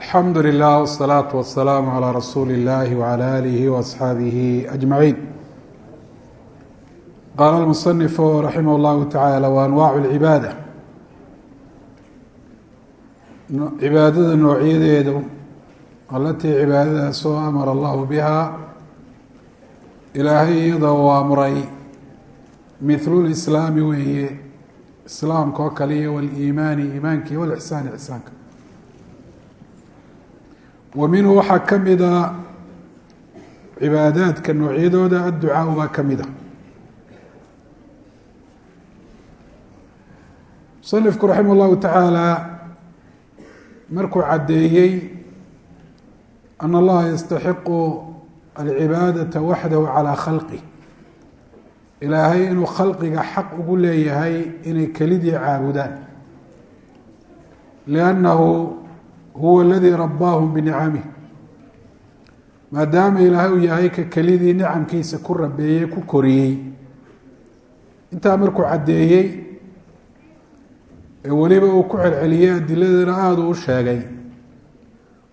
alxamdu lilah wsalaatu wasalaamu calaa rasuuli illahi wcala aalihi waasxaabihi ajmaciin qaala lmusanifu raximah اllahu tacaala wa anwaacu lcibaada cibaadada noocyadeedu alatii cibaadadaasoo amara allahu biha ilaahay iyada uu amray mithlu lislaami weeye islaamka oo kale iyo waliimaani iimaanka iyo walixsaani ixsaanka wa minhu waxaa ka mida cibaadaadka noocyadooda adducaau baa ka mid a. Musanifku raximah llahu tacaala markuu caddeeyey an allaha yastaxiqu alcibaadata waxdahu calaa khalqih ilaahay inuu khalqiga xaq ugu leeyahay inay kelidii caabudaan. Liannahu huwa aladii rabbaahum binicamih maadaama ilaahay uu yahay ka kelidii nicamkiisa ku rabeeyey ku koriyey. Intaa markuu caddeeyey ee weliba uu ku celceliyey adiladana aada uu sheegay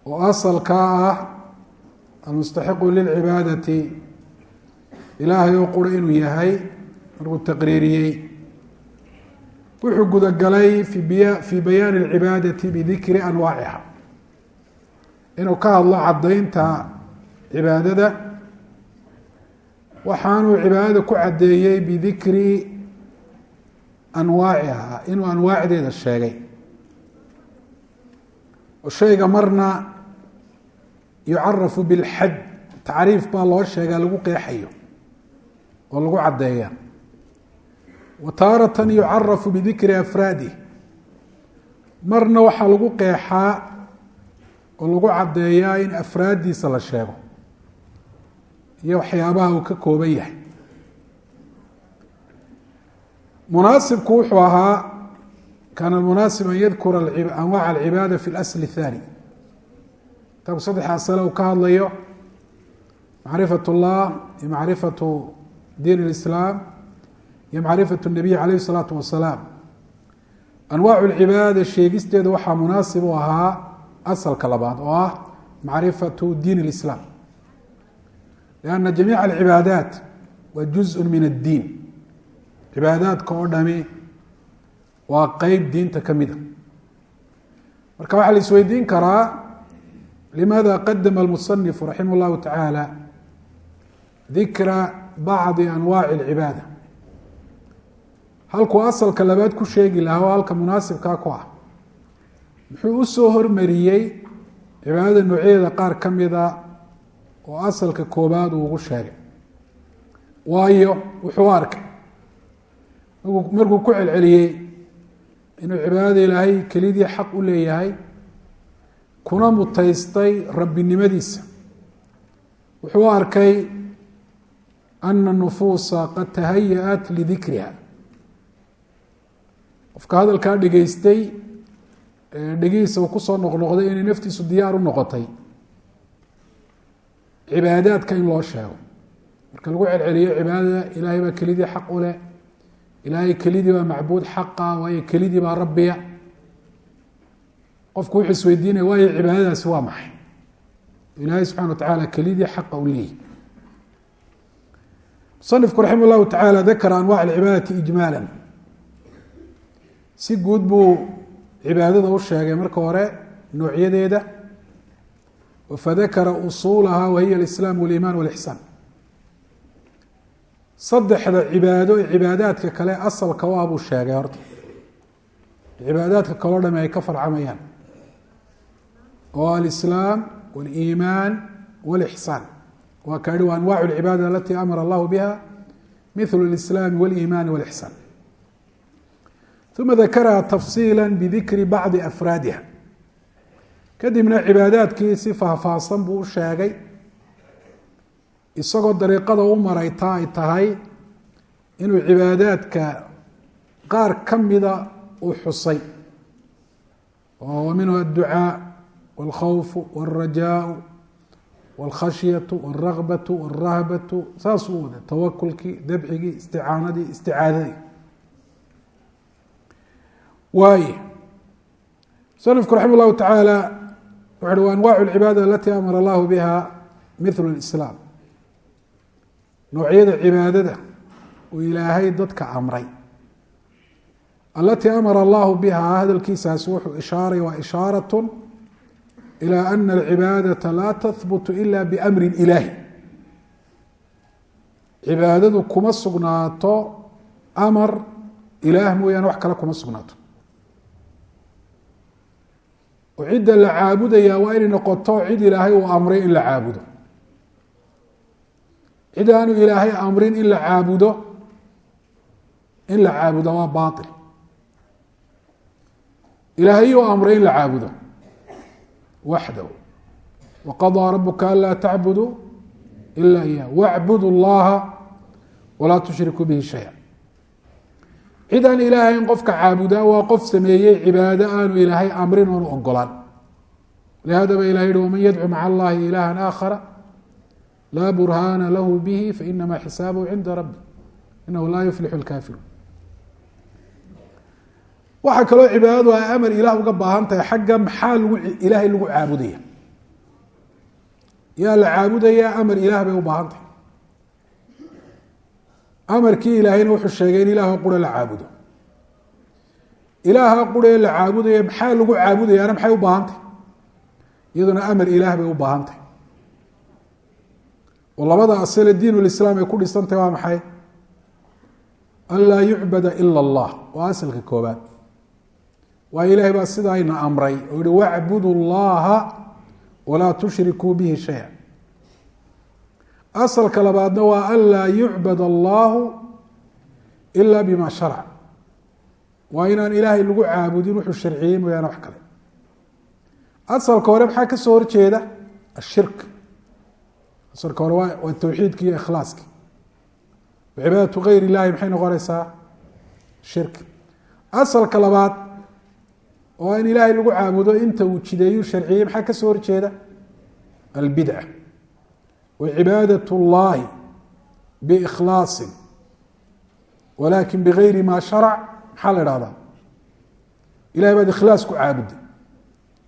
oo asalkaa ah almustaxiqu lilcibaadati ilaahay oo qura inuu yahay markuu taqriiriyey wuxuu gudagalay fii bayaani alcibaadati bidikri anwaaciha inuu ka hadlo caddaynta cibaadada waxaanuu cibaadada ku caddeeyey bidikri anwaaciha inuu anwaacdeeda sheegay. Oo shayga marna yucarafu bilxad tacriif baa loo sheegaa lagu qeexayo oo lagu caddeeya wa taaratan yucarafu bidikri afraadih marna waxaa lagu qeexaa oo lagu caddeeyaa in afraaddiisa la sheego iyo waxyaabaha uu ka kooban yahay munaasibku wuxuu ahaa kaana munaasib an yadkura anwaac alcibaada fi اlasl الthani kitaabku saddex asale uu ka hadlayo macrifat اllah iyo macrifatu diin اlislaam iyo macrifat الnabiy alayh الsalaatu wasalaam anwaac اlcibaada sheegisteeda waxaa munaasib u ahaa asalka labaad oo ah macrifatu diin اlislaam lianna jamiica alcibaadaat waa juzء min addiin cibaadaadka oo dhami waa qeyb diinta ka mida marka waxaa la isweydiin karaa limaada qadama almusanifu raximah اllahu tacaala dikra bacdi anwaaci اlcibaada halkuu asalka labaad ku sheegi lahaa oo halka munaasibkaa ku ah muxuu u soo hormariyey cibaadada noocyadeeda qaar ka mida oo asalka koobaad uu ugu sheegay. Waayo wuxuu arkay. Markuu ku celceliyey inuu cibaadada ilaahay kelidii xaq u leeyahay kuna mutaystay rabbinimadiisa. Wuxuu arkay ana nufuusa qad tahaya-at lidikriha. Qofka hadalkaa dhegeystay dhegihiisa uu ku soo noqnoqday inay naftiisu diyaar u noqotay. Cibaadaadka in loo sheego. Marka lagu celceliyo cibaadada ilaahay baa kelidii xaq u leh. Ilaahay kelidii baa macbuud xaqa waayo kelidii baa rabbiya. Qofku wuxuu isweydiinaya waayo cibaadadaasi waa maxay? Ilaahay subxana wa tacaala kelidii xaqa u leeyahy musanifku raximah llahu tacaala dakara anwac alcibaadati ijmaala si guud buu cibaadada u sheegay marka hore noocyadeeda fadakara usuulaha wahiya alislaam waliimaan walixsaan saddexda cibaado ee cibaadaadka kale asalka u ah buu sheegay horta. Cibaadaadka kaleo dhami ay ka farcamayaan. Oo alislaam waliimaan walixsaan waa ka yihi wa anwacu lcibaada alatii amara allahu biha mithlu lislaami waliimaani walixsaan uma dakarha tafsiila bidikri bacdi afraadiha kadibna cibaadaadkii si faahfaahsan buu u sheegay isagoo dariiqada u maray ta ay tahay inuu cibaadaadka qaar ka mida u xusay oo minhu adducaa walkhawfu walrajaau walkhashyatu walragbatu walrahbatu saasuu wada tawakulkii dabxigii isticaanadii isticaadadii waaye musanifku raxima llahu tacaala wuxu uhi wa anwacu lcibaada alati amara allahu biha mithlu lislaam noocyada cibaadada uu ilaahay dadka amray alatii amara allahu bihaa hadalkiisaasi wuxuu ishaaray waa ishaarat ilى ana alcibaadaةa laa tahbutu ila biamri ilaahi. Cibaadadu kuma sugnaato amar ilaah mooyaane wax kale kuma sugnaato oo cidda la caabudayaa waa inay noqoto cid ilaahay uu amray in la caabudo. Cid aanu ilaahay amrin in la caabudo in la caabudo waa bail ilaahay uu amray in la caabudo. Waxdahu waqadaa rabuka anlaa tacbuduu ila iya wacbudu llaha walaa tushrikuu bihi shaya cid aan ilaahay in qofka caabudaa waa qof sameeyey cibaado aanu ilaahay amrin oonu ogolaan lihada ba ilah yihi waman yadcu maca allahi ilaha aakhara laa burhaana lahu bihi fainama xisaabuhu cinda rabi inahu laa yuflixu lkafiruun waxaa kaloo cibaadadu ay amar ilaah uga baahan tahay xagga maxaa lagu ilaahay lagu caabudaya? Yaa la caabudayaa amar ilaah bay u baahan tahay amarkii ilaahayna wuxuu sheegay in ilaah qura la caabudo. Ilaaha quree la caabudaya maxaa lagu caabudayaana maxay u baahan tahay iyaduna amar ilaah bay u baahan tahay oo labada asale diin lislaam ay ku dhisantahy waa maxay? An laa yucbada ila allah. Waa asalka koobaad waayo ilahay baa sidaayna amray oo yihi wacbudu llaha walaa tushrikuu bihi shaya asalka labaadna waa an laa yucbad allahu ila bima sharc waa inaan ilaahay lagu caabudin wuxuu sharciyey mooyaane wax kale. Asalka hore maxaa ka soo horjeeda? Ashirk. Asalka hore waa tawxiidki iyo ikhlaaski cibaadatu gayr illahi maxay noqonaysaa? Shirki asalka labaad oo in ilaahay lagu caabudo inta uu jideeyu sharciyey maxaa ka soo horjeeda? Albidca wa cibaadat اllahi biikhlaasi walakin bigayri ma sharac maxaa la ihahdaa ilahay baad ikhlaas ku caabuday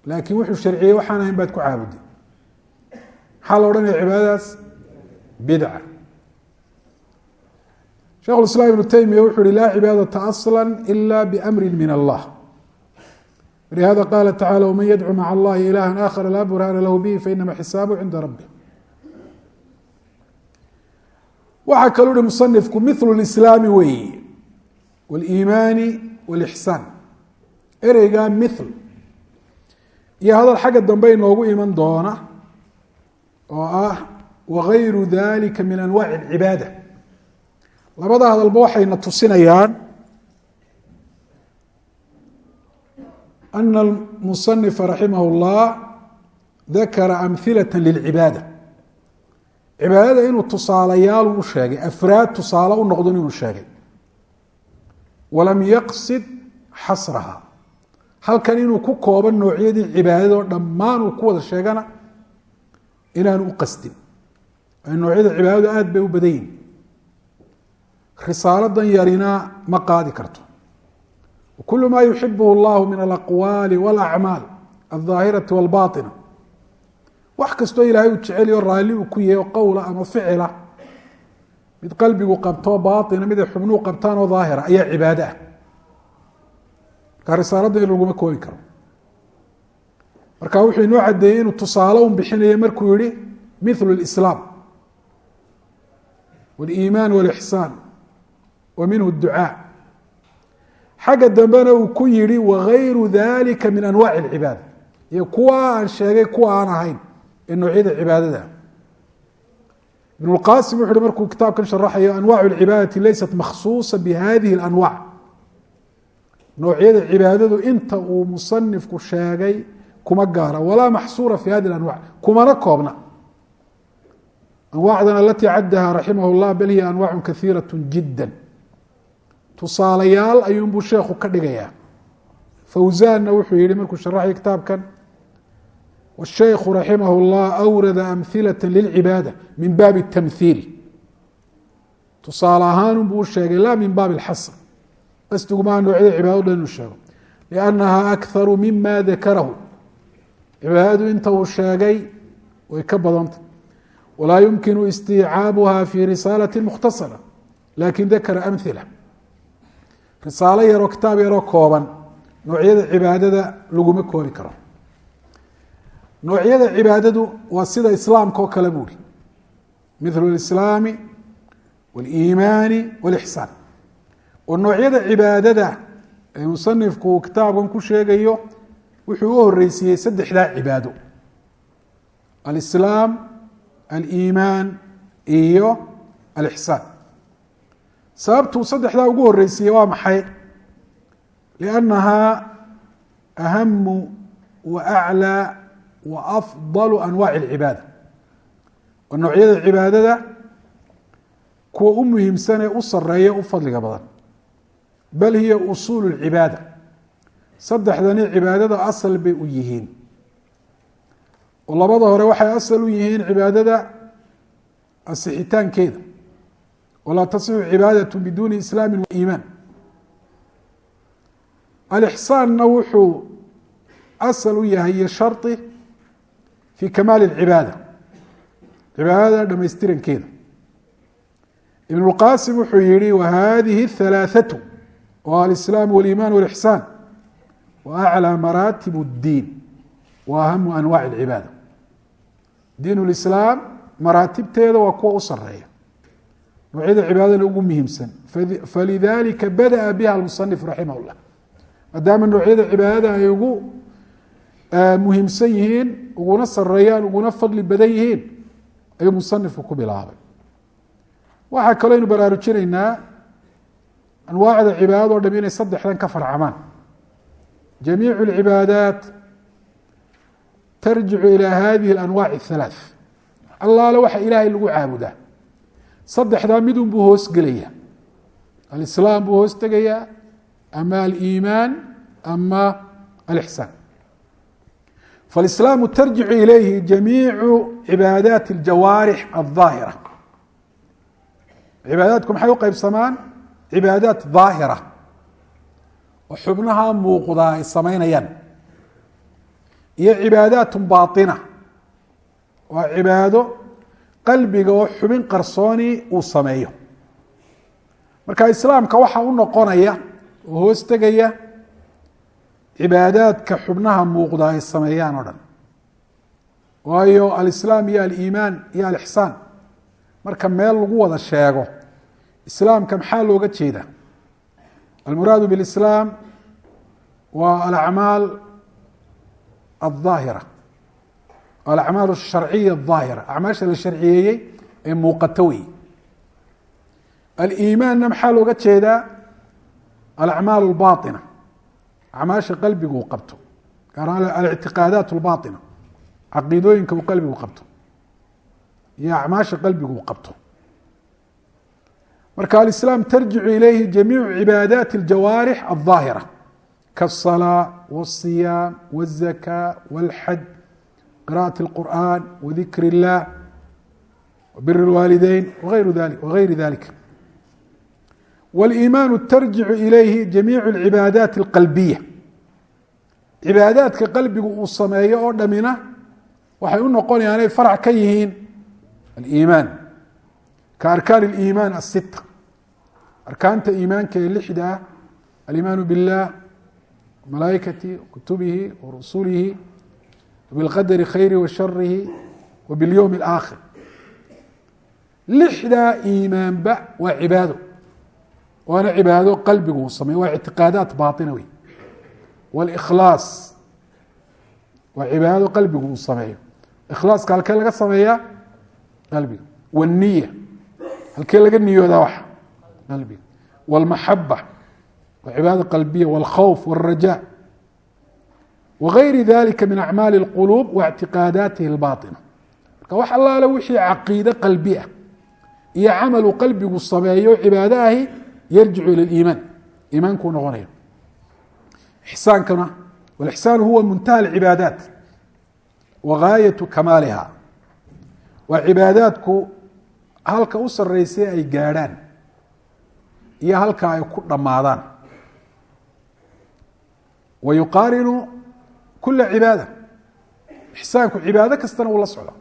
laakin wuxuu sharciyey waxaan ahayn baad ku caabuday maxaa la odhanaya cibaadadaas bidca shekh iسlاm iبnu taymiya wuxu uhi laa cibaadaةa aصlا إla bأmri min allah لhada qala tacalى wman yadcu maca اllahi ilaha akhara laa burhana lahu bihi fainama xisaabu cinda rabi waxaa kaluu hi musanifku mil اslaami weeye wاliimaani wاlixsaan ereyga mil iyo hadal xagga dambe inoogu iman doona oo ah wagayru dalika min anwaci اcibaada labada hadalba waxayna tusinayaan ana almusanifa raximah اllah dakara amhilaة lilcibaada cibaadada inuu tusaalayaal u sheegay afraad tusaale u noqdon inuu sheegay walam yaqsid xasraha halkan inuu ku kooban noocyadii cibaadado dhammaan uu ku wada sheegana inaanu u qasdin noocyada cibaadadu aad bay u badan yihin risaaladan yarina ma qaadi karto kul ma yuxibh اllah min alaqwaali wاlacmaal alظaahirati wاlbaطina wax kastoo ilaahay uu jeceliyo raalli uu ku yahay oo qowla ama ficila mid qalbigu qabto baina mid ay xubnuhu qabtaan oo daahira ayaa cibaado ah marka risaalada in laguma koobi karo marka wuxuu inoo cadeeyey inuu tusaale un bixinayo markuu yihi mil اlislaam wاliimaan wاlixsaan wa minhu ducaa xagga dambena uu ku yihi wagayru dalika min anwaci اlcibaada iyo kuwa aan sheegay kuwa aan ahayn ee noocyada cibaadada ibn اlqasim wuxu uhi markuu kitaabkan sharaxayo anwac اlcibaadati laysat makhsuusa bihadihi اlanwac noocyada cibaadadu inta uu musanifku sheegay kuma gaara walaa maxsuura fi hadi anwac kumana koobna anwaacdan alatii caddaha raximah اllah bal hiya anwac kaiiraة jida tusaalayaal ayuunbuu sheekhu ka dhigayaa fawsanna wuxuu yihi markuu sharaxay kitaabkan wاshaykhu raximah اllah awrada amhilaة lilcibaada min baabi الtamhiil tusaale ahaanunbuu u sheegay la min baabi اlxasr qasdigu maa noocyada cibaado dhan inuu sheego liannaha akharu mima dakarahu cibaadadu inta uu sheegay way ka badantah walaa yumkinu istiicaabuha fi risaalati mukhtasara lakin dakara amhila risaalo yaroo kitaab yaroo kooban noocyada cibaadada laguma koobi karo noocyada cibaadadu waa sida islaamka oo kale buuri. Mithlu lislaami wاliimaani wاlixsaan oo noocyada cibaadada ee musanifku uu kitaabkan ku sheegayo wuxuu u horeysiiyey saddexdaa cibaado. Alislaam aliimaan iyo alixsaan. Sababtuu saddexdaa ugu horeysiiyey waa maxay? Liannahaa ahamu wa aclaa wa afdalu anwaaci alcibaada. Oo noocyada cibaadada kuwa u muhiimsan ee u sareeya u fadliga badan. Bal hiya usuul اlcibaada saddexdani cibaadada asal bay u yihiin. Oo labada hore waxay asal u yihiin cibaadada asixitaankeeda. Walaa tasixu cibaadaة biduuni islaami iimaan. Alixsaanna wuxuu asal u yahay iyo shari fi kamaali اlcibaada cibaadada dhamaystirankeeda ibn اlqasim wuxuu yihi wahadihi الثalaaثaة oo alislaam wاliiman wاlixsaan wa aclى maraatib اddiin wa ahamu anwac اlcibaada diin اlislaam maraatibteeda waa kuwa u sareeya noocyada cibaadana ugu muhiimsan falidalika badaأa biha almusanif raximah اllah maadaama noocyada cibaadada ay ugu muhiimsan yihiin uguna sareeyaan uguna fadli badan yihiin ayuu musanifku ku bilaabay waxaa kaloo aynu baraarujinaynaa anwaacda cibaadado o dham inay saddexdan ka farcamaan jamiicu اlcibaadaat tarjicu ilى hadihi اlanwaac الhalaaث allaale waxa ilaahay lagu caabudaa saddexdaa midun buu hoos gelaya alislaam buu hoos tegayaa ama aliimaan ama alixsaan faalislaamu tarjicu ilayhi jamiicu cibaadaati اljawaarix الظaahira cibaadaadku maxay u qeybsamaan cibaadaat daahira oo xubnaha muuqdaa ay samaynayaan iyo cibaadaat baaطina waa cibaado qalbiga oo xubin qarsooni uu sameeyo marka islaamka waxa u noqonaya oo hoos tegaya cibaadaadka xubnaha muuqda ay sameeyaan o dhan waayo alislaam iyo aliimaan iyo alixsaan marka meel lagu wada sheego islaamka maxaa looga jeeda almuraadu biاlislaam waa alacmaal alظaahira alacmaal الsharciya الظaahira acmaasha la sharciyeeyey ee muuqato wey aliimaanna maxaa looga jeedaa alacmaal اlbaطina acmaasha qalbigu uu qabto gaar ahaan alictiqaadaat اlbaطina caqiidooyinka uu qalbigu qabto iyo acmaasha qalbigu uu qabto marka alislaam tarjicu ilayhi jamiicu cibaadaati اljawaarix الظaahira kaالصalاة wالصiyaam wالzakاة wاlxaj qira'aة الqur'an wadikr الlah wbir الwaalideyn wغayri dalika waliimaanu tarjicu ilayhi jamiicu alcibaadaati alqalbiya cibaadaadka qalbigu uu sameeyo oo dhamina waxay u noqonayaan inay farac ka yihiin aliimaan ka arkaan aliimaan asita arkaanta iimaanka ee lixda ah alimaanu biاllah malaaikatihi wakutubihi warusulihi wabilqadari khayrihi wa sharihi wa bilyowmi اlaakhir lixdaa iimaanba waa cibaado waana cibaado qalbigu uu sameeyo waa ictiqaadaat baaطina wey wاlkhlaas waa cibaado qalbigu uu sameeyo ikhlaaska halkee laga sameeyaa qalbiga wالniya halkee laga niyoodaa waxa qalbiga wاlmaxaba waa cibaado qalbiya wاlkhawf wاlraja wagayri dalika min acmaali اlquluub waاctiqaadaatihi اlbaطina marka wax allaale wixii caqiide qalbi ah iyo camalu qalbigu sameeyo cibaado ahi yarjicu ilى اiimaan iimaankuu noqonaya ixsaankana wاlixsaan huwa muntaha اlcibaadaat wa gaayaةu kamaaliha waa cibaadaadku halka u sareysay ay gaadhaan iyo halka ay ku dhammaadaan wa yuqaarinu kula cibaada ixsaanku cibaado kastana uu la socda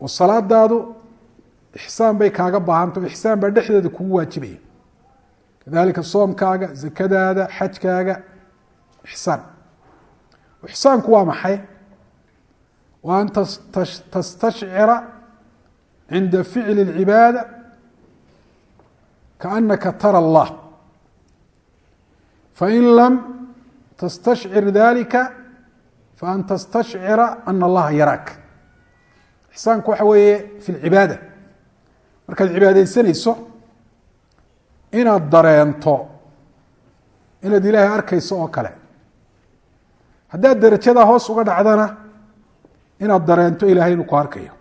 oo salaadaadu ixsaan bay kaaga baahanta o ixsaan baa dhexdeeda kugu waajibaya kadalika soomkaaga zakadaada xajkaaga ixsaan. Ixsaanku waa maxay? Wa an tastashcira cinda ficli اlcibaada kaanaka tara اllah fain lam tastashcir dalika faan tastashcira ana allaha yaraak. Ixsaanku waxa weeye fi lcibaada markaad cibaadeysanayso inaad dareento inaad ilaahay arkayso oo kale. Haddaad derajadaa hoos uga dhacdana inaad dareento ilahay inuu ku arkayo.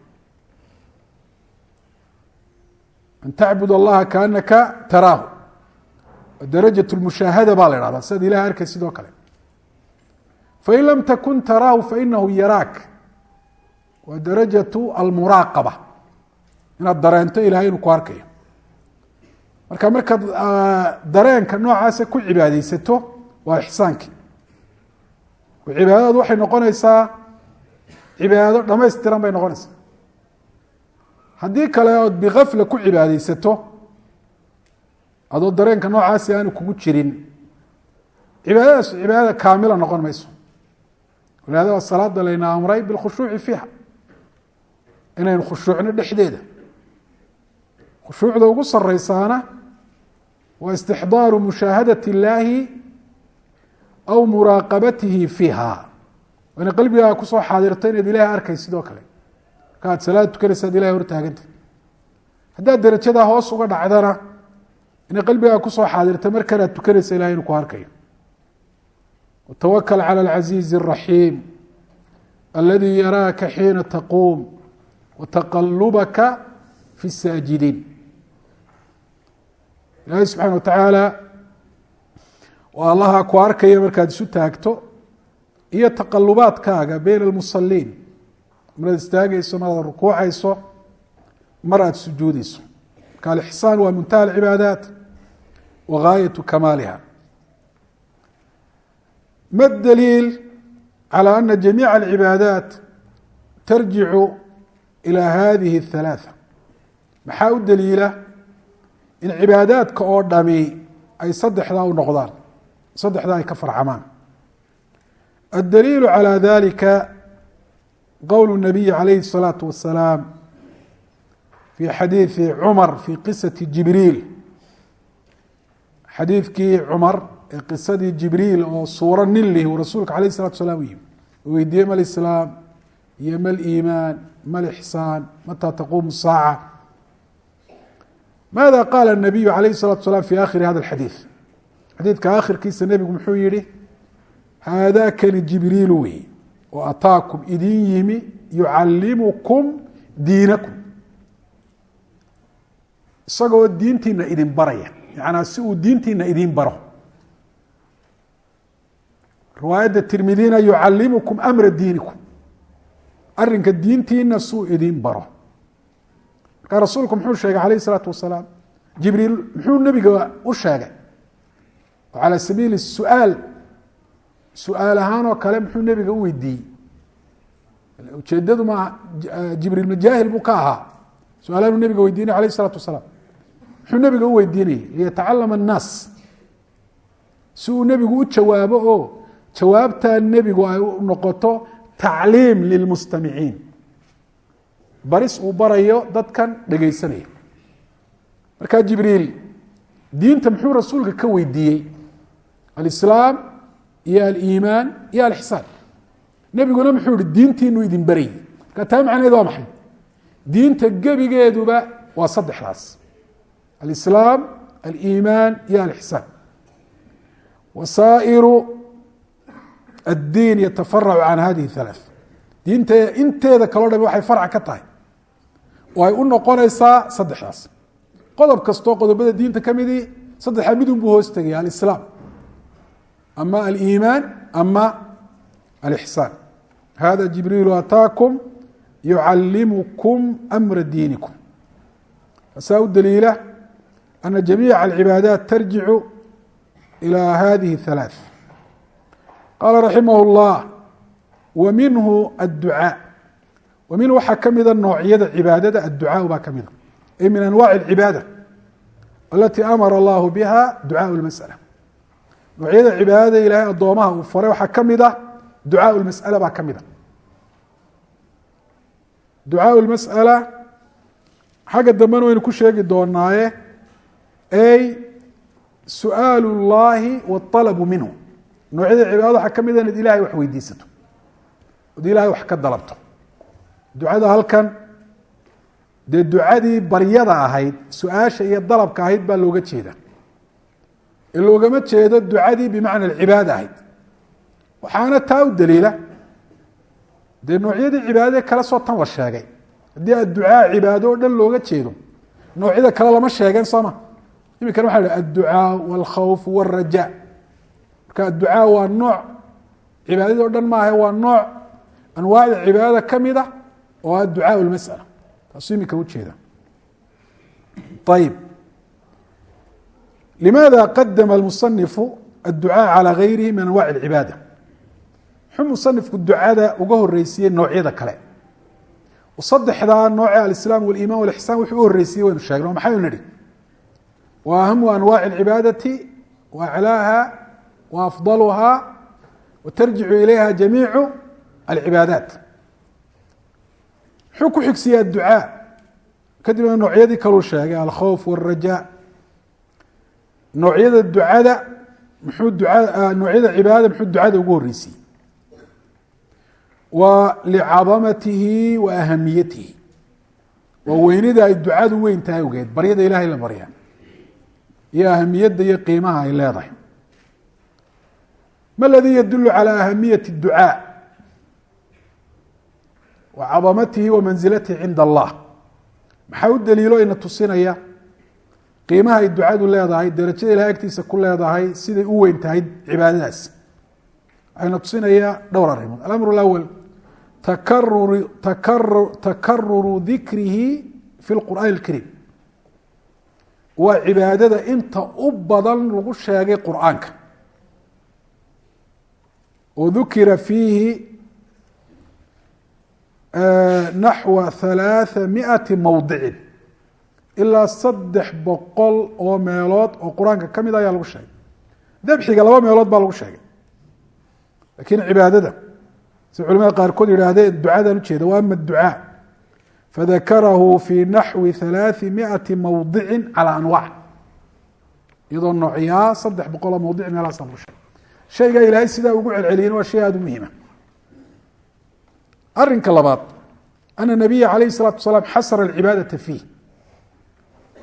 An tacbud allaha kaanaka taraahu. Darajat lmushaahada baa la hahda sidaad ilahay arkay sidoo kale. Fain lam takun taraahu fainahu yaraak. Waa darajatu almuraaqaba inaad dareento ilahay inuu ku arkayo marka markaad dareenka noocaasa ku cibaadeysato waa ixsaankii. Oo cibaadadu waxay noqonaysaa cibaado dhamaystiran bay noqonaysaa. Haddii kale ood bikafla ku cibaadeysato adoo dareenka noocaasi aanu kugu jirin cibaadadaas cibaadada kaamila noqon mayso. Walihaada salaada layna amray bilkhushuuci fiiha. Inaynu khushuucno dhexdeeda khushuucda ugu sareysaana waa istixdaaru mushaahadati illaahi aw muraaqabatihi fiiha waa ina qalbigaaga kusoo xaadirto inaad ilahay arkay sidoo kale marka aad salaad tukanaysa ad ilahay hortaaganta haddaad derajadaa hoos uga dhacdana inay qalbigaaga kusoo xaadirta markan aad tukanaysa ilahay inuu ku arkayo watawakl calى اlcaziizi الraxiim aladi yaraaka xiina taquum wataqalubaka fi الsaajidiin ilaahay subxaana wa tacaala waa allaha ku arkaya markaad isu taagto iyo taqalubaadkaaga beyn almusaliin maraad istaagayso maraad rukuucayso mar aad sujuudayso marka alixsaan waa muntaha alcibaadaat wa gaayatu kamaaliha ma daliil calى ana jamiica alcibaadaat tarjicu ilى hadihi الثalaaثة maxaa u daliila in cibaadaadka oo dhami ay saddexdaa u noqdaan saddexdaa ay ka farcamaan aلdaliilu calى dalika qowl الnabiyi عalayhi الصalaaةu wasalaam fi xadiiثi cumar fi qisaةi jibriil xadiidkii cumar ee qisadii jibriil oo suuro nin lih uu rasuulka alayh الsalatu salaam u yimi u weydiiyey ma lislaam iyo ma liimaan ma lixsaan mataa taquumu الsaaca maada qaala الnabiyu alayh الsalatu salam fi akhiri hada اxadiiث xadiidka akhirkiisa nebigu muxuu yihi haadakani jibriilu wey oo ataakum idin yimi yucalimukum diinakum isagoo diintiina idin baraya yanaa si uu diintiina idin baro riwaayadda tirmidina yucalimukum amra diinikum arinka diintiina suu idin baro marka rasuulku muxuu sheegay alayh isalaatu wasalaam jibriil muxuu nebiga u sheegay. Oo calaa sabiili suaal su'aal ahaan oo kale muxuu nebiga u weydiiyey. Ujeedadu maaha jibriil majaahil buu ka ahaa. Su'aalaanuu nebiga weydiinay alayh isalaatu wasalaam. Muxuu nebiga u weydiinayay liyatacalama annaas. Si uu nebigu u jawaabo oo jawaabtaa nebigu ay noqoto tacliim lilmustamiciin baris uu barayo dadkan dhegaysanaya. Markaa jibriil diinta muxuu rasuulka ka weydiiyey? Alislaam iyo aliimaan iyo alixsaan. Nebiguna muxuu yihi diintiinu idin barayy marka taa macnaheed waa maxay? Diinta gebigeeduba waa saddexdaas. Alislaam aliimaan iyo alixsaan. Wasaa'iru addiin yatafaracu can hadihi halaaث diinta inteeda kaloo dhami waxay farca ka tahay ay u noqonaysaa saddexdaas qodob kastoo qodobada diinta ka midii saddexdaa mid unbuu hoos tegaya alislaam ama aliimaan ama alixsaan hada jibriilu ataakum yucallimukum amra diinikum. Saa u daliila ana jamiica alcibaadaat tarjicu ilaa hadihi halaaث qaala raximah اllah wa minhu adducaa wa minhu waxaa ka mida noocyada cibaadada adducaau baa ka mida ay min anwaaci اlcibaada alatii amara allahu biha ducaau lmasala noocyada cibaadada ilaahay addoomaha uu faray waxaa ka mid ah ducaau lmas'ala baa ka mid a ducaau lmas'ala xagga dambena waynu ku sheegi doonaaye ay su'aal اllahi wاطalabu minhu noocyada cibaadada waxaa ka mid a inaad ilahay wax weydiisato od ilahay wax ka dalabto ducada halkan. Dee ducadii baryada ahayd su'aasha iyo dalabka ahayd baa looga jeeda ee loogama jeedo ducadii bimacna alcibaada ahayd. Waxaana taa u daliila. Dee noocyadii cibaadadee kale soo tan la sheegay. Haddii adducaa cibaado oo dhan looga jeedo noocyada kale lama sheegeen sooma iminkana waxa ha adducaa walkhawf wاraja marka adducaa waa nooc cibaadadii o dhan maaha waa nooc anwaacda cibaadada ka mid a oo ah ducaa lmasala taasuu iminka ujeeda ayib limaada qadama almusanifu adducaa calى gayrihi min anwaci اlcibaada muxuu musanifku ducada uga horeysiiyey noocyada kale saddexdaa nooce alislaam waliman walixsaan wuxuu u horeysiiyey waynu sheegnay maxaynu nidhi wa ahamu anwaaci اlcibaadati wa aclaaha wa afdaluha wa tarjicu ilayha jamiicu alcibaadaat muxuu ku xigsiiyey adducaa kadibna noocyadii kaluu sheegay alkhowf wاlraja noocyada ducada muxuu duaa noocyada cibaadada muxuu ducada ugu horeysiiyey wa licadamatihi wa ahamiyatihi waa weynida ay ducadu weyn tahay ogeed baryada ilahay la baryaa iyo ahamiyadda iyo qiimaha ay leedahay ma ladii yadulu calى ahamiyati اducaa wa cadamatihi wa mansilatihi cinda maxaa u daliilo ina tusinaya? qiimaha ay ducadu leedahay darajada ilahay agtiisa ku leedahay siday u weyn tahay cibaadadaas. Ayna tusinayaa dhowr arimood alamr اlawl takaruru takaruru dikrihi fi lqur'aan اlkariim waa cibaadada inta u badan lagu sheegay qur'aanka. Oo dukira fiihi naxwa halaaثa miئati mowdicin ilaa saddex boqol oo meelood oo qur-aanka ka mid ayaa lagu sheegay dabxiga laba meelood baa lagu sheegay lakiin cibaadada si culamada qaarkood yidhaahdeen ducadaan ujeeda wa ama ducaa fadakarahu fi naxwi halaaثi miئati mowdicin calى anwac iyadoo noocyaa saddex boqol oo mowdic meelahaasa lagu sheegay shaygaa ilaahay sidaa ugu celceliyeen waa shay aada u muhiima arinka labaad ana nabiya alayh salaatu salaam xasara alcibaadata fiih.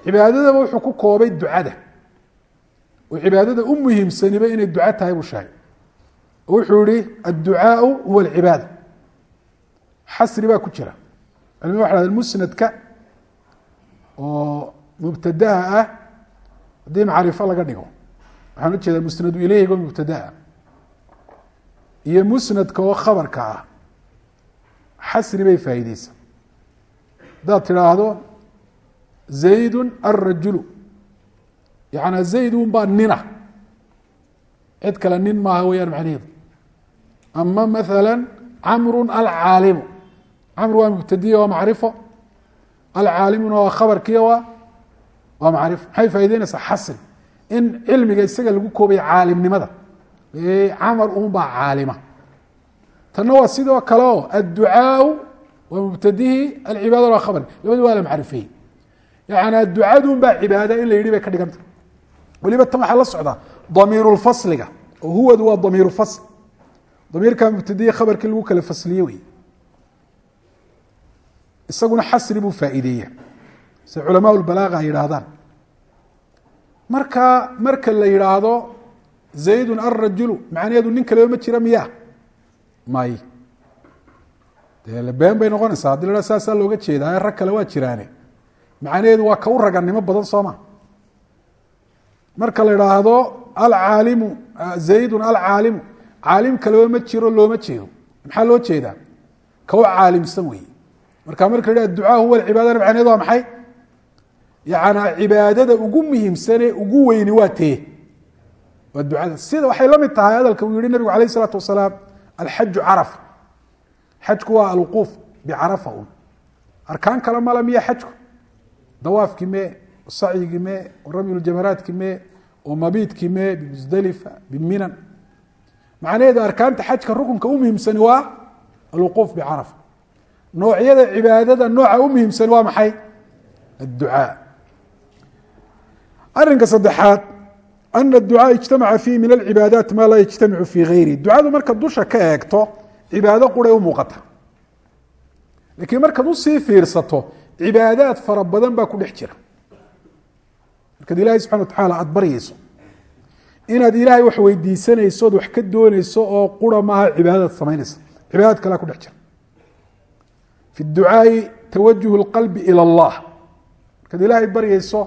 Cibaadadaba wuxuu ku koobay ducada. Oo cibaadada u muhiimsaniba inay duca tahay buu sheegay. Wuxuu ihi adducaau huwa alcibaada. Xasri baa ku jira. Cilmi waa hahda musnadka oo mubtadaa ah haddii macrifo laga dhigo. Waxaan u jeedaa musnadu ileyhigo mubtadaa. Iyo musnadka oo khabarka ah xasri bay faa'iideysa. Haddaad tidhaahdo zaydu alrajulu yaعnaa zaydun baa nina. Cid kale nin maaha weyaan macnaheedu. Ama maثala camru alcaalimu. Camr waa mubtadiya waa macrifo. Alcaalimuna waa khabarkiya waa waa macrifo. Maxay faa'ideynaysaa xasri. In cilmiga isaga lagu koobaya caalimnimada. Camar un baa caalima tanna waa sidoo kale o adducaau waa mubtadihi alcibaada waa khabr labadi waa la macrifeeyey yaعnaa ducadun baa cibaada in la bay ka dhiganta. Waliba tan waxaa la socdaa damiirulfasliga oo huwadu waa damiiru fasl. Damiirka mubtadiya khabarkii lagu kala fasliye wey. Isaguna xasri buu faa'iideeya se culamaa lbalaaga yidhaahdaan. Marka marka la yidhaahdo zaydun alrajulu macnaheedu nin kaleba ma jira miya may. Dee been bay noqonaysaa? Haddi la saasaa looga jeedaa? Rag kale waa jiraane. Macnaheedu waa ka u raganimo badan sooma marka la idhaahdo alcaalimu zaydun alcaalimu caalim kaleba ma jiro looma jeedo. Maxaa loo jeedaa? Ka u caalimsan weeye. Marka marka la yidhah ducaa huwa alcibaadana macnahedu waa maxay? Yacanaa cibaadada ugu muhiimsanee ugu weyni waa tee. Waa ducada. Sida waxay la mid tahay hadalka uu yihi nabigu alayh isalaatu wasalaam alxaju carafa xajku waa alwuquuf bicarafa un. Arkaan kale mala miya xajku. Dawaafkii mee sacyigii mee ramyuljamaraadkii mee oo mabiidkii mee bimusdalifa biminan macnaheedu arkaanta xajka rukunka u muhiimsani waa alwuquuf bicarafa. Noocyada cibaadada nooca u muhiimsani waa maxay? Adducaa. Arinka saddexaad ana ducaa ijtamaca fiihi min alcibaadaat maa laa yajtamicu fii gayrihi ducadu marka dusha ka eegto cibaado quray u muuqata laakiin markaad usii fiirsato cibaadaad fara badan baa ku dhex jira markaad ilahay subxana wa tacaala aada baryayso inaad ilaahay wax weydiisanayso od wax ka dooneyso oo qura maaha cibaadadaad samaynaysa cibaadad kalea ku dhex jira fi ducaai tawajuh اlqalbi ilى اllah markaad ilaahay baryayso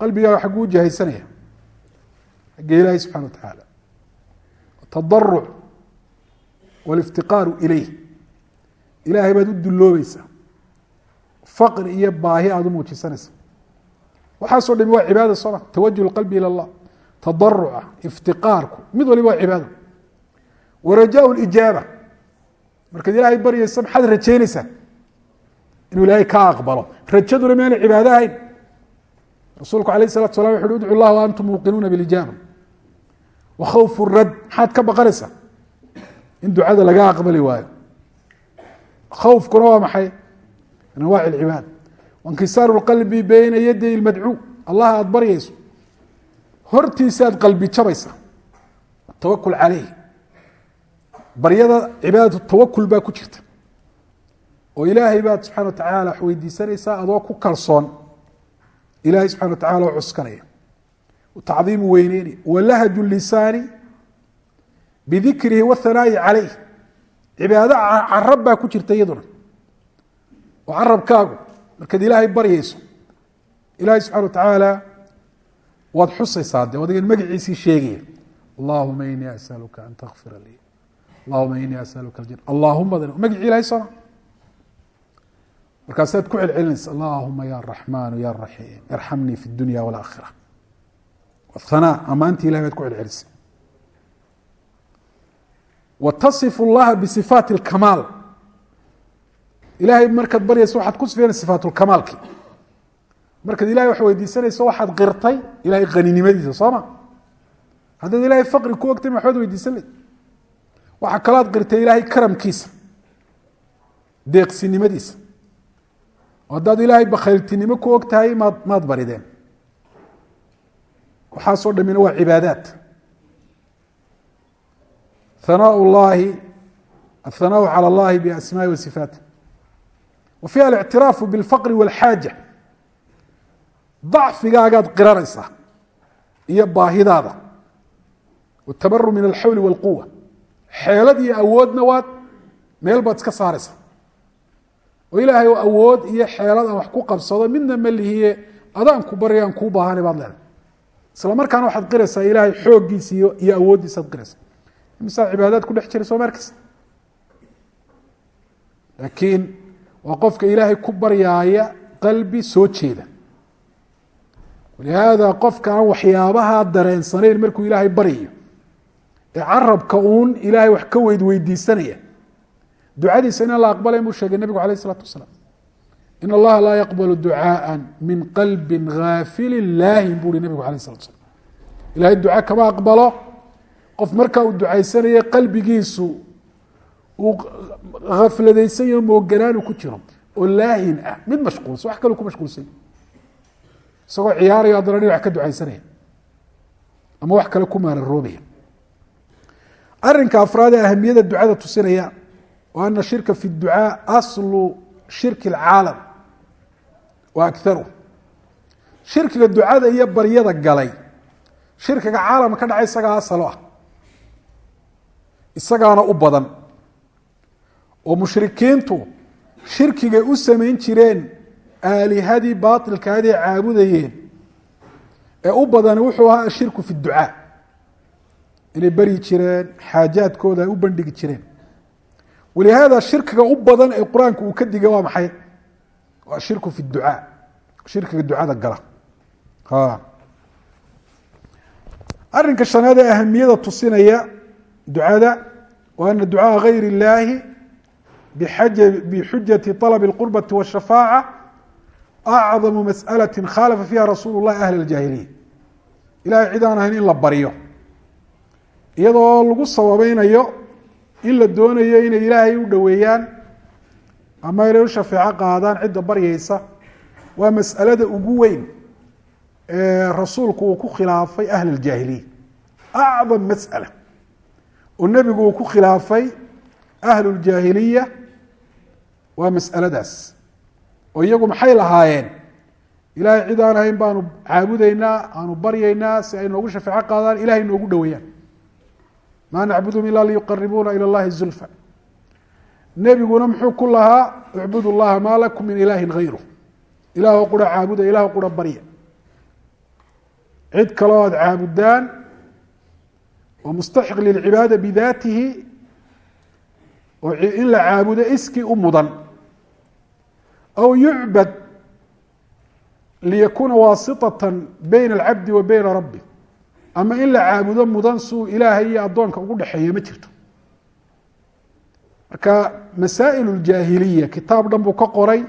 qalbigaaga xagguu jahaysanaya xagga ilaahay subxana wa tacaala tadaruc wاliftiqaaru ilayh ilaahay baad u duloobeysaa faqri iyo baahi aada u muujisanaysa waxaasoo dhami waa cibaada sooma tawajuh اqalbi ilى اllah tadaruca iftiqaarku mid waliba waa cibaado warajaء اlijaaba markaad ilaahay baryaysa maxaad rajeynaysaa inuu ilaahay ka aqbalo rajaduna miyaana cibaado ahayn rasuulku alayh الsalatu salam wuxu uhi udcu llah antum muuqinuuna bilijaaba wa khawfu rad maxaad ka baqanaysaa in ducada laga aqbali waayo khawfkuna waa maxay min anwaaci اlcibaada waاnkisaaru اlqalbi beyna yaday اlmadcuu allah aada baryayso hortiisaaad qalbi jabaysaa tawakul caleyh baryada cibaadatu tawakul baa ku jirta oo ilaahay baad subxana wa tacaala wax weydiisanaysaa adoo ku kalsoon ilahay subxana wa tacala oo cuskanaya tacdiimu weyneynaya walahaju lisaani bidikrihi wahanaa'i caleyh cibaado carab baa ku jirta iyaduna. Oo carabkaagu markaad ilaahay baryayso. Ilahay subxana wa tacaala waad xusaysaa de adigan magaciisii sheegaya. Allahuma inii asaluka an takfira lii. Allahuma inii asaluka aljan allahuma magacii ilahay sooma markaasaad ku celcelinaysa allahuma ya raxmaanu ya raxiim irxamnii fi dunya walaakhira hanaa ammaantii ilahay baad ku celcelisay. Wa tasifu llaha bisifaati اlkamaal ilahay markaad baryayso waxaad ku sifaynaysa sifaatlkamaalki markaad ilahay wax weydiisanayso waxaad qirtay ilahay aninimadiisa soo ma? Haddaad ilahay faqri ku ogtay waxbaad weydiisan ley waxaa kaloo qirtay ilaahay karamkiisa deeqsinimadiisa haddaad ilaahay bakhayltinimo ku og tahay maad maad barideen waxaasoo dhamina waa cibaadaat hanaa llahi athanaau calى اllahi biasmaai wa sifaati wa fiiha alictiraafu biاlfaqri wاlxaaja dacfigaagaad qiranaysaa iyo baahidaada watabaru min alxawli wاlquwa xeelad iyo awoodna waad meel baad iska saaraysaa oo ilaahay oo awood iyo xeelad aan wax ku qabsado midna ma lihiye adaan ku barya aan kuu baahanay baad leedahay. Isla markaana waxaad qiraysaa ilaahay xooggiisa iyo iyo awooddiisaad qiraysaa. Imisaa cibaadaad ku dhex jira soo markas laakiin waa qofka ilaahay ku baryaaya qalbi soo jeeda. Walihaada qofka aan waxyaabaha dareensanayn markuu ilaahay baryayo ee carabka uun ilaahay wax ka weyd weydiisanaya ducadiisa inaan la aqbalay buu sheegay nebigu alayh isalaatu wasalaam. In allaha laa yaqbalu ducaaa min qalbi gaafilin laahin buu hi nebigu alayh isalatu slam ilahay duca kama aqbalo. Qof markaa uu ducaysanaya qalbigiisu uu afladaysanyaho mooganaanu ku jiro oo laahin ah mid mashquulsan wax kaluu ku mashquulsanya isagoo ciyaarayo haddana dhinac ka ducaysanaya ama wax kale ku maararoobaya arinka afraad ee ahamiyada ducada tusinaya ana shirka fi اducaa aslu shirki اlcaalam wa akaru shirkiga ducada iyo baryada galay shirkiga caalamka ka dhacay isagaa asalo ah isagaana u badan oo mushrikiintu shirkigay u samayn jireen aalihadii baailkaadii caabudayeen ee u badani wuxuu ahaa ashirku fi ducaa inay beryi jireen xaajaadkooda ay u bandhigi jireen walihaada shirkiga u badan ee qur-aanka uu ka digay waa maxay waa shirku fi ducaa shirkiga ducada gala arinka shanaad ee ahamiyada tusinaya ducada wa ana ducaa gayr illaahi bxujaةi طلب الqربة والشhفاعة أعظم مسألة khاaلفa فيha رasuل الlahi أهل الجاhiلية ilahay cid aan ahayn in la baryo iyadoo lagu sababeynayo in la doonayo inay ilaahay u dhoweeyaan ama inay u shafeeco qaadaan cidda baryaysa waa mas'alada ugu weyn ee rasuulku uu ku khilaafay ahl aljaahiliya acdam mas'ala oo nebigu uu ku khilaafay ahluljaahiliya waa mas'aladaas. Oo iyagu maxay lahaayeen? Ilaahay cid aan ahayn baanu caabudaynaa aanu baryaynaa si ay noogu shafeeco qaadaan ilahay noogu dhaweeyaan maa nacbudum ila liyuqaribuuna ilى اllahi zulfa nebiguna muxuu ku lahaa icbud اllaha maa lakum min ilaahi غayru ilaahoo qura caabuda ilaahoo qura barya cid kaloo aad caabudaan oo mustaxiq lilcibaada bidaatihi oo in la caabudo iskii u mudan aw yucbad liyakuuna waasitata bayna alcabdi wa bayna rabbi ama in la caabudo mudan suu ilaahay iyo addoonka ugu dhexeeya ma jirto marka masaa'il اljaahiliya kitaab dhan buu ka qoray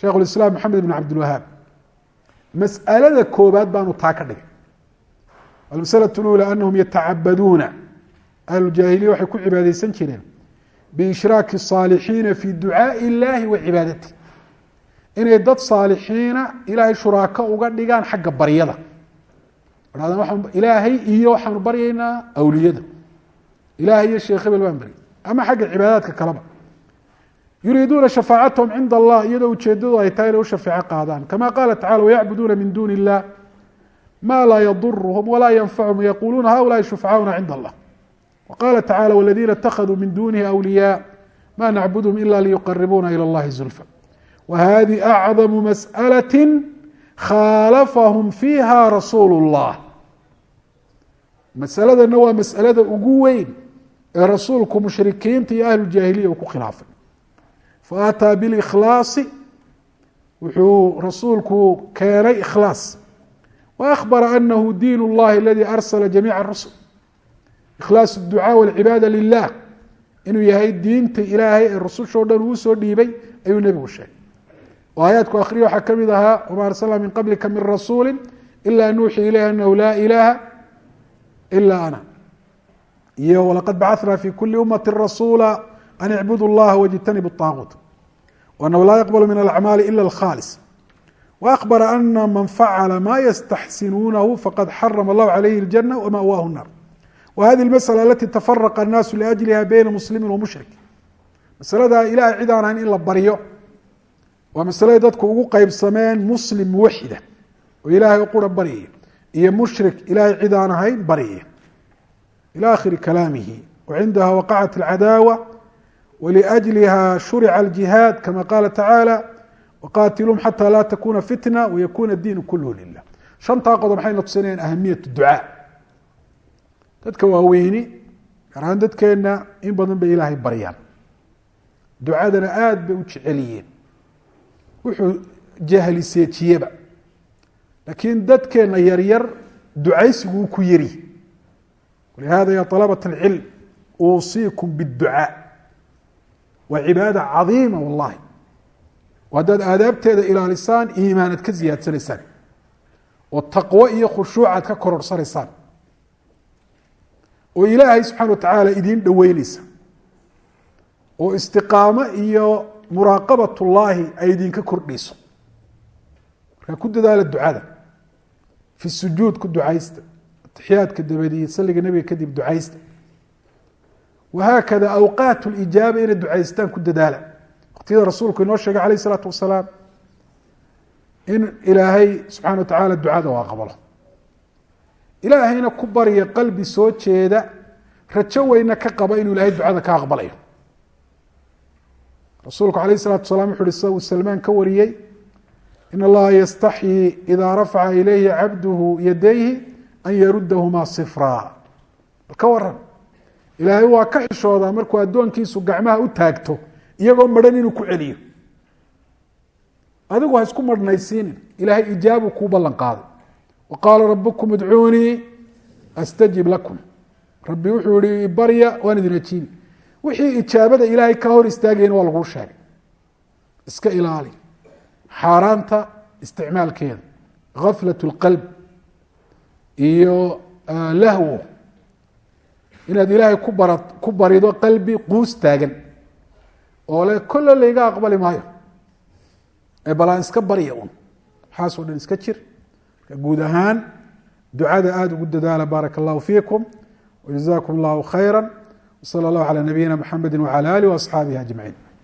sheikh اlislaam maxamed ibn cabdilwahaab mas'alada koobaad baanu taa ka dhigay almasalaة اlأulى anahum yatacabaduuna ahlujaahiliya waxay ku cibaadeysan jireen bishraaki الصaalixiina fi ducaaءi اllahi wa cibaadati inay dad saalixiina ilaahay shuraako uga dhigaan xagga baryada ilaahay iyo waxaanu baryaynaa awliyada ilahay iyo sheekh hebel baan baryay ama xagga cibaadaadka kaleba yuriiduuna shafaacatahum cinda allah iyadoo ujeedadu ay tahay inay u shafeeco qaadaan kama qaala tacala wayacbuduuna min duuni illah ma laa yaduruhum walaa yanfachum yaquluuna haulaai shufcauna cinda allah wqala tacala wladiina اtakaduu min dunihi awliyaa ma nacbudhm ila liyuqaribuuna ilى اllahi zulfa wahadi acdamu masأlaة khaalafahum fiiha rasuulu اllah masaladana waa masalada ugu weyn ee rasuulku mushrikiinta iyo ahlu jaahiliya uu ku khilaafay faataa biاlkhlaasi wuxuu rasuulku keenay ikhlaas waأkhbara anahu diin اllahi aladi arsla jamiiع الrusul ikhlaas اducaa wاlcibaada lilah inuu yahay diinta ilaahay ee rusushoo dhan uu soo dhiibay ayuu nebigu sheegay oo aayaadku akriya waxaa ka mid ahaa wama arsalna min qablika min rasuuli ila nuuxii ilayh anahu laa ilaha ila ana iyo walaqad bacana fi kuli umati rasuula an icbudu اllaha wاjtanibu الطaaguut wanahu laa yaqbl min alacmaali ila اlkhalis waأkhbara ana man facala ma yastaxsinuunahu faqad xarama اllahu calayhi اljana wama'waahu الnar whadi اmasألة alati tafaraqa الnaasu liأjliha bayna muslimi wamushrik masaladaa ilahay cid aan ahayn in la baryo waa masaladay dadku ugu qeybsameen muslim muwaxida oo ilaahay qura baryaya iyo mushrik ilahay cid aan ahayn baryaya ilى akhiri kalaamihi wacindaha waqacat اlcadaawa wliأjliha shurica اljihaad kama qaala tacaalى waqaatiluum xatى laa takuna fitna wayakuna diinu kulh lilah shantaa qodob maxayna tusinayaan ahamiyaة ducaa dadka waaweyni gaar ahaan dadkeenna in badan bay ilaahay baryaan ducadana aada bay u jeceliyeen wuxuu jahli seejiyeba laakiin dadkeenna yaryar ducaysigu wuu ku yari walihaada ya alabat اlcilm uusiikum bاdducaa waa cibaada cadiima wallahi haddaad aadaabteeda ilaalisaan iimaanaad ka ziyaadsanaysaan oo taqwo iyo khushuucaad ka kororsanaysaan oo ilaahay subxaana wa tacaala idiin dhoweyneysa oo istiqaamo iyo muraaqabat ullaahi ay idinka kordhayso markaa ku dadaala ducada fi sujuud ku ducaysta atixiyaadka dabadiye salliga nebiga kadib ducaysta. Wahaakada awqaat lijaaba inay ducaystaan ku dadaala. Waqtiyada rasuulku inoo sheegay alayh isalaatu wasalaam in ilaahay subxana wa tacaala ducada u aqbalo ilaahayna ku barya qalbi soo jeeda rajo weyna ka qaba inuu ilahay ducada ka aqbalayo rasuulku alayh الsalatu wasalaam wuxu uhi sida salmaan ka wariyey in allaha yastaxyi ida rafaca ilayhi cabduhu yadayhi an yarudahumaa sifraa bal ka waran ilaahay waa ka xishoodaa markuu addoonkiisu gacmaha u taagto iyagoo madhan inuu ku celiyo. Adigu ha isku marhnaysiinin ilaahay ijaabu kuu ballan qaaday. Waqaala rabukum idcuunii astajib lakum. Rabbi wuxuu yihi barya waan idin ajiibi wixii ijaabada ilaahay ka hor istaagayna waa laguu sheegay. Iska ilaali. Xaaraanta isticmaalkeeda. Gaflat اlqalb iyo lahwo inaad ilaahay ku bara ku barido qalbi quus taagan. Oo le kolle layga aqbali maayo. Ee balaan iska barya un waxaasoo dhan iska jir. Guud ahaan ducada aada ugu dadaala baaraka allahu fiikum. Wajazakum allahu khayra wsala allahu calaa nabiyina mxamedi wcala alih waasxaabihi ajmaciin